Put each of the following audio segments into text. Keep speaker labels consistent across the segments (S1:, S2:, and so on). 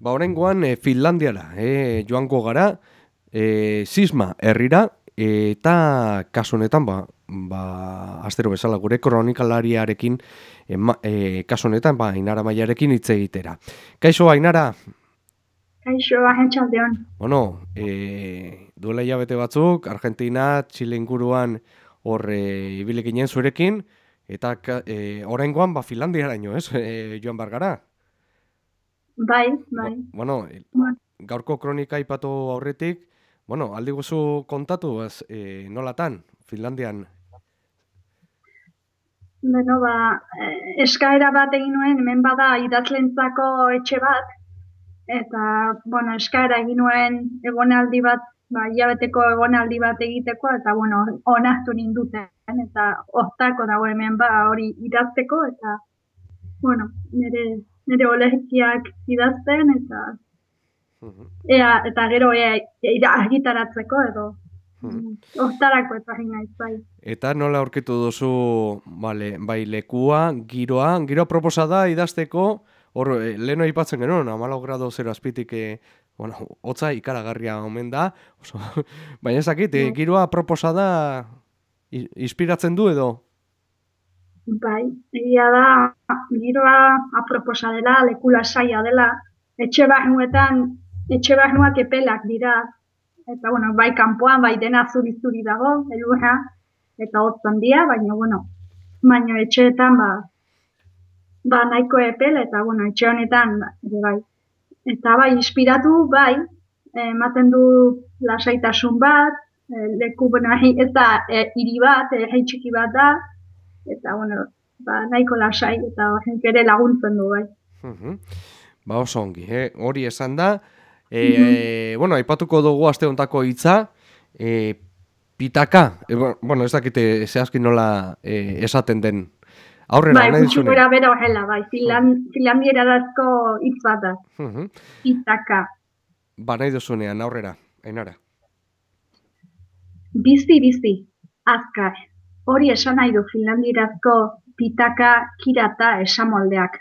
S1: Ba, horrengoan e, Finlandiara, e, joango gara, e, sisma herrira, eta kasu honetan, ba, ba, astero bezala gure kronikalariarekin, e, e, kasu honetan, ba, Ainara Maiarekin hitz egitera. Kaixo, Ainara?
S2: Kaixo, ahentxaldeon.
S1: Bueno, e, duela hilabete batzuk, Argentina, Txile inguruan, hor e, ibilekinen zurekin, eta e, horrengoan, ba, Finlandiara ino, ez, e, joan bargara?
S2: Bai, bai.
S1: Bueno, bueno, gaurko kronika ipatu aurretik, bueno, aldi guzu kontatu, ez, e, nolatan, Finlandian?
S2: Beno, ba, eh, eskaera bat egin nuen, hemen bada idazlentzako etxe bat, eta, bueno, eskaera egin nuen egonaldi bat, ba, jabeteko egonaldi bat egiteko, eta, bueno, onartu ninduten, eta oztako dago hemen ba hori idazteko, eta, bueno, nire nire olekiak idazten eta ea, eta gero ea, ea argitaratzeko edo. Ostarako eta naiz bai.
S1: Eta nola aurkitu duzu vale, bai lekua, giroa, giroa proposa da idazteko, hor eh, leno aipatzen genuen, amala grado zero azpitik, eh, bueno, hotza ikaragarria omen da, oso, baina ezakit, eh, giroa proposa da inspiratzen du edo?
S2: Bai, egia da, giroa aproposa dela, lekula saia dela, etxe bahnuetan, etxe bahnuak epelak dira, eta bueno, bai kanpoan, bai dena zuri-zuri dago, elurra, eta hotzan dira, baina bueno, baina etxeetan, ba, ba nahiko epel, eta bueno, etxe honetan, ere bai. Eta bai, inspiratu, bai, ematen du lasaitasun bat, leku, bueno, ez da, e, hiri bat, e, txiki bat da, eta bueno, ba, nahiko lasai eta horrenk ere laguntzen du bai.
S1: Ba oso ongi, eh? hori esan da, e, bueno, aipatuko dugu aste hontako hitza, e, pitaka, e, bueno, ez dakite zehazkin nola e, esaten den, aurrera
S2: bai, nahi dizune. Bai, bera horrela, bai, filandiera dazko hitz bat da, pitaka.
S1: Ba nahi duzunean, aurrera, enara.
S2: Bizi, bizi, azkar. Hori esan nahi du Finlandirazko pitaka kirata esamoldeak.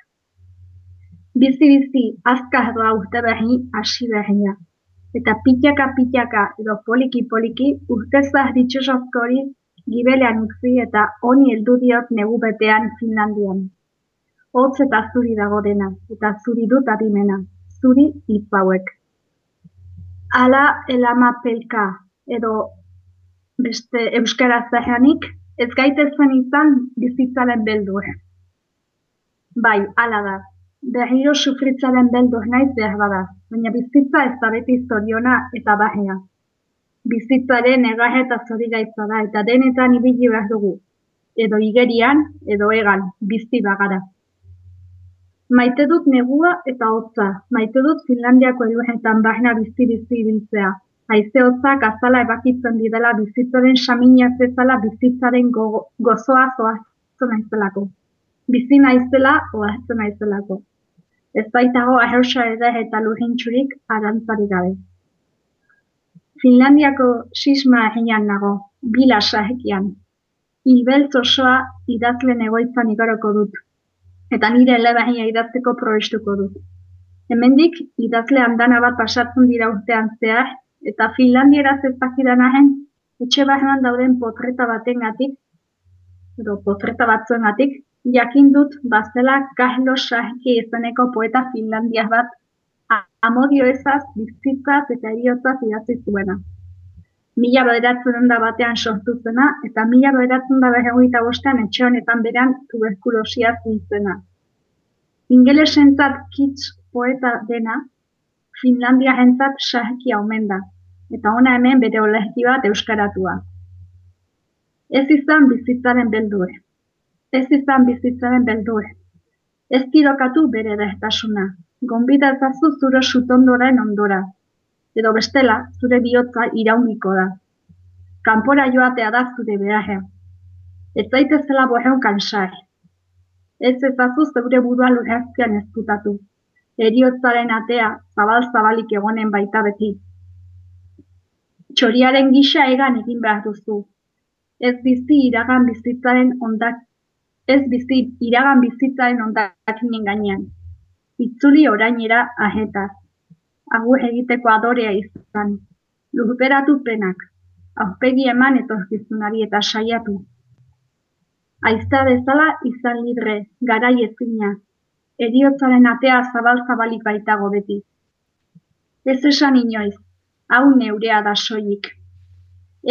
S2: Bizi-bizi azkaz doa urte behin hasi behina. Eta pitaka-pitaka edo poliki-poliki urtezaz ditxosozko hori gibelean utzi eta honi heldu diot negu betean Finlandian. Hotz eta zuri dago dena, eta zuri dut adimena, zuri ipauek. Ala elama pelka, edo beste euskara zahanik, ez gaitezen izan bizitzaren beldur. Bai, ala da, behiro sufritzaren beldur naiz behar bada, baina bizitza ez da beti zoriona eta bahea. Bizitzaren egahe eta zori gaitza da, eta denetan ibili behar dugu, edo igerian, edo egan, bizi bagara. Maite dut negua eta hotza, maite dut Finlandiako eluenetan bahena bizi-bizi ibiltzea, haize hotzak azala ebakitzen didela bizitzaren samina zezala bizitzaren go, gozoa zoaztu naizelako. Bizi naizela oaztu naizelako. Ez baitago ahersa ere eta lurintxurik arantzari gabe. Finlandiako sisma eginan nago, bila sahekian. Ibeltz osoa idazlen egoitzan igaroko dut. Eta nire elebahia idazteko proestuko dut. Hemendik, idazle handana bat pasatzen dira urtean zehar, eta Finlandiera zezakidan ahen, etxe bahenan dauden potreta baten gatik, edo potreta batzuen gatik, jakin dut bazela Carlos Sahki izeneko poeta Finlandia bat, amodio ezaz, bizitzaz eta eriotzaz idatzi zuena. Mila bederatzen da batean sortu zena, eta mila bederatzen da behegoita bostean etxe honetan beran tuberkulosia zintzena. Ingelesentzat kitsch poeta dena, Finlandia jentzat sahki omen da eta ona hemen bere olehti bat euskaratua. Ez izan bizitzaren beldur. Ez izan bizitzaren beldur. Ez tirokatu bere dehtasuna. Gonbita ezazu zure sutondoren ondora. Edo bestela, zure bihotza irauniko da. Kanpora joatea da zure behar. Ez zaitezela boheun kansar. Ez ezazu zeure burua lurrazkian ezkutatu. Eriotzaren atea zabal-zabalik egonen baita beti txoriaren gisa egan egin behar duzu. Ez bizi iragan bizitzaren ondak, ez bizi iragan bizitzaren ondakinen gainean. Itzuli orainera ahetaz, agur egiteko adorea izan. Lurperatu penak, aurpegi eman etorkizunari eta saiatu. Aizta bezala izan libre, garai ezina, eriotzaren atea zabal-zabalik baitago beti. Ez esan inoiz, hau neurea da soilik.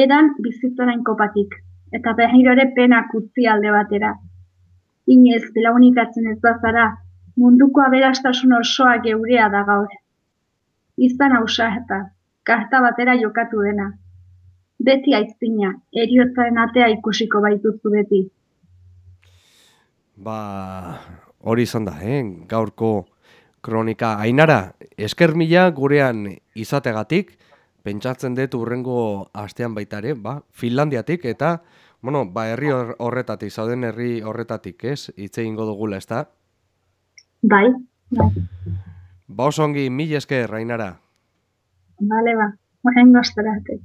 S2: Edan bizitzaren kopatik, eta behiro ere penak utzi alde batera. Inez, belaunikatzen ez bazara, munduko aberastasun osoa geurea da gaur. Izan hausa karta batera jokatu dena. Beti aizpina, eriotzaren atea ikusiko baituzu beti.
S1: Ba, hori izan da, eh? gaurko kronika. Ainara, esker mila gurean izategatik, pentsatzen dut urrengo astean baita ere, ba, Finlandiatik, eta, bueno, ba, herri horretatik, zauden herri horretatik, ez? Itze ingo dugula, ez?
S2: Bai, bai.
S1: Ba, oso ongi, mil esker, Ainara.
S2: Bale, ba, horrengo astorate.